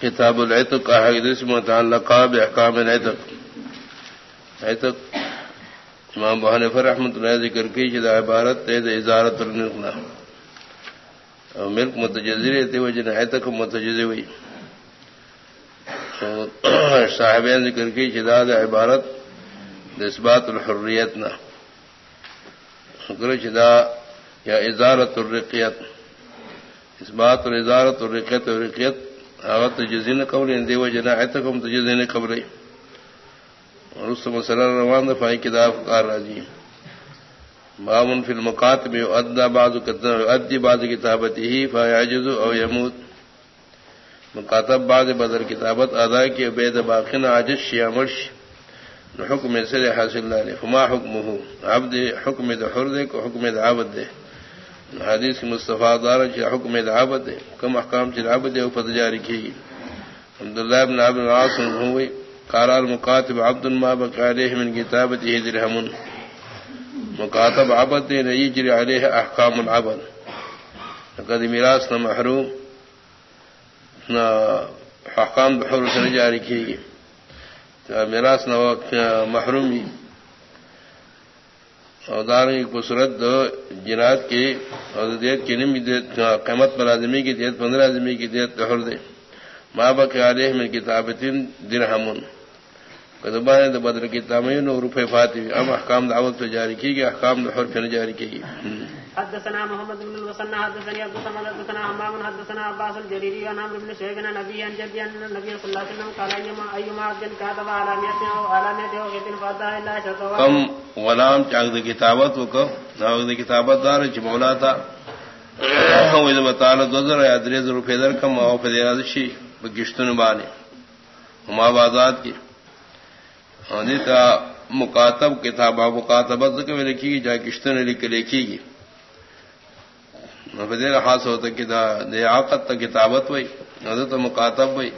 کتاب العتق کا حدیث متعلقہ بحکام العتق؟ عتق، امام بہان فر رحمۃ اللہ ذکر کی جدا عبارت تیز ازارت الملکنا اور ملک متجزر تھی وہ جن عتق متجز ہوئی۔ صاحبین ذکر کی جداد عبارت دسبات الحریت نہ۔ جدا یا ازارت الرقیت۔ اس بات اور ازارت الرقیت الرقیت آغت جزین قبل دیو جنا اعتقم تجزین قبل اور اس مسئلہ روان دفاعی کتاب کار راجی بابن فی المقاتب ادى بعض ادی بعض کتابته فيعجز او يموت مکاتب بعض بدر کتابت ادا کی بید باقن عاجز شیا مرش حکم سر حاصل لے فما حکمه؟ عبد حکم دے حر دے کو حکم عبد دے حدیث کی مصطفیٰ دار حکم دعوت ہے، کم احکام چرابت ہے وہ پتہ جاری کی عبداللہ ابن عبد العاصم ہوئی قال المقاتب عبد ما بقى عليه من كتابته درهم مقاتب عبد نے يجري عليه احکام العبد۔ لقد میراث نہ محروم نہ احکام بحر سے جاری کی میراث نہ محرومی اور کو جنات کی اور دیت کی نم قیمت پر آدمی کی دیت پندرہ آدمی کی دیت دہر دے. ماں بک علیہ میں کتاب تین درہمن کتبان تو بدر کی تامین اور روپے فاتح ام احکام دعوت تو جاری کی گئی احکام دہر پھر جاری کی گئی حدثنا محمد بن المثنى حدثني عبد الصمد حدثنا حمام حدثنا عباس الجريري عن عمرو بن شيخ عن عن جدي ان النبي صلى الله عليه وسلم قال ايما ايما عبد كاتب على مئة او على مئة او غير فاتا الا شطوا کم غلام چاغ کتابت کو ناغ کتابت دار چ مولا تھا وہ اذا بتانا دوزر یا دریز روپے در کم او فدیرا شی بگشتن بانے ہما بازات کی ہنی مکاتب کتاب مکاتبت کے لکھی گی جا کشتن لکھ کے لکھی گی بدیر خاص ہوتا کہ دے آقت تا کتابت ہوئی، حضرت مکاتب ہوئی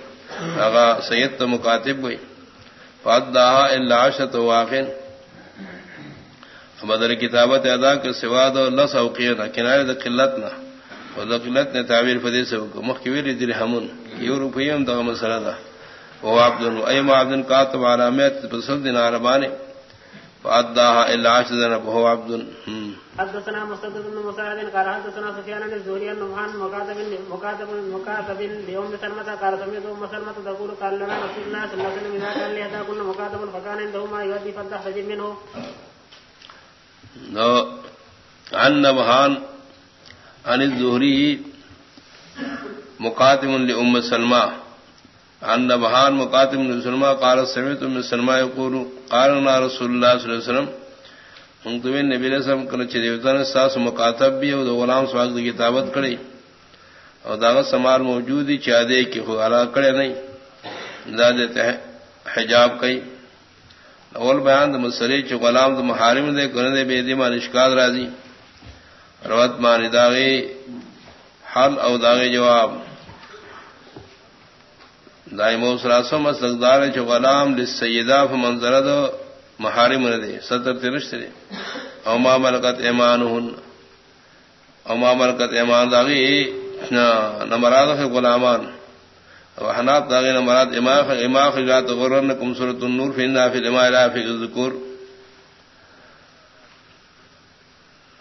اگا سید تو مکاتب ہوئی۔ فات دہا اللہ شت واقع بدر کتابت ادا کے سوا دو لس اوقیہ نہ کنارے دا قلت نہ دا قلت نے تعبیر فدی سے مخبیر دل ہمن یہ روپیم دا مسئلہ دا۔ وہ عبد ایم عبد کاتب علامت پسند دن عربانے فاداها الا عشرا وهو عبد حدثنا مسدد بن مساعد قال حدثنا سفيان بن زهري بن مهان مكاتب مكاتب مكاتب ليوم سلمة قال سمعت ام سلمة تقول قال لنا رسول الله صلى الله عليه وسلم اذا كان لهذا كل مكاتب فكان عنده ما يؤدي فلتحتجب منه۔ نو عن نبهان عن الزهري مقاتم لأم سلمة عن نبهان مقاتم لسلمة قال سمعت من سلمة يقول قالنا رسول اللہ صلی اللہ علیہ وسلم منتوی نبی علیہ السلام کنا چھ ساس مکاتب بھی او دو غلام سواگ دی کتابت کڑی۔ او دا سمار موجودی چادے کی خو علا کڑے نہیں۔ دا دیتے ہیں، حجاب کئی۔ اول بیان دا مسئلے چھ غلام دا محارم دے کنے دے، بے دیما نشکاد راضی۔ روت مانی داغی حل او داغی جواب۔ دائمو سراسو مسلقدار چھ غلام لسیدہ فمنظر دو محارم ردے ستر ترشت دے۔ او ما ملکت ایمانہن۔ او ما ملکت ایمان داغی نمراد فی غلامان۔ او حنات داغی، نمراد اماخ اماخ جات غرنکم سورت النور فی انا فی الاماء لا فی الذکور۔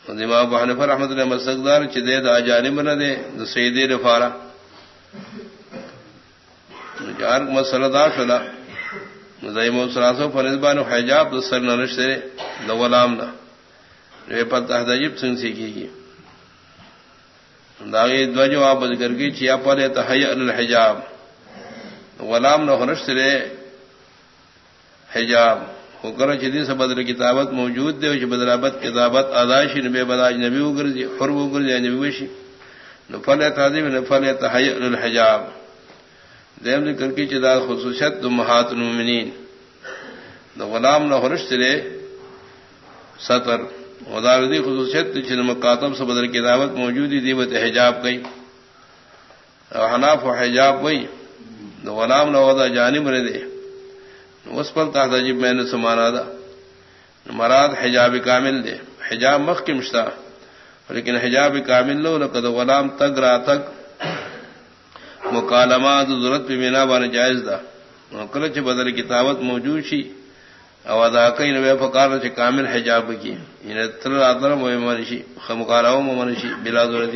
امام ابو حنیفہ رحمۃ اللہ مسلقدار چھ دے دا جانب نہ دے، دا سیدی رفارہ چار مسئلہ دا شلا. دائم سراسو فنزبان حجاب دو سر نرشتے دو غلام نا. رے پر تحدجب سنگ سیکھی گی. داغی دو جواب ذکر کی چیا پر تحیع الحجاب. غلام نہ ہنش ہنشتے حجاب. حکر چدی سے بدر کتابت موجود دے وچ بدرابت کتابت ادائشی نبی بداج نبی اگر جی حرب اگر جی نبی وشی. نفل تعظیم نفل تحیع الحجاب. دیم نے کر کی چدا خصوصیت محات المؤمنین دا غلام نہ ہرش تلے سطر۔ وداردی خصوصیت چن مکاتب سے کی دعوت موجودی دیوت حجاب گئی۔ حناف و حجاب گئی۔ دا غلام نہ ودا جانب رہ دے۔ اس پر تحت عجیب میں نے سمانا دا۔ مراد حجاب کامل دے۔ حجاب مخ کی مشتا لیکن حجاب کامل لو لقد غلام تک را تک مکالمات ضرورت پہ مینا بان جائز دا۔ کلچ بدل کتابت موجود شی۔ او ادا کئی نوے فکار چ کامل حجاب کی۔ یعنی ان تر آدر مو منشی خمکاراو منشی بلا ضرورت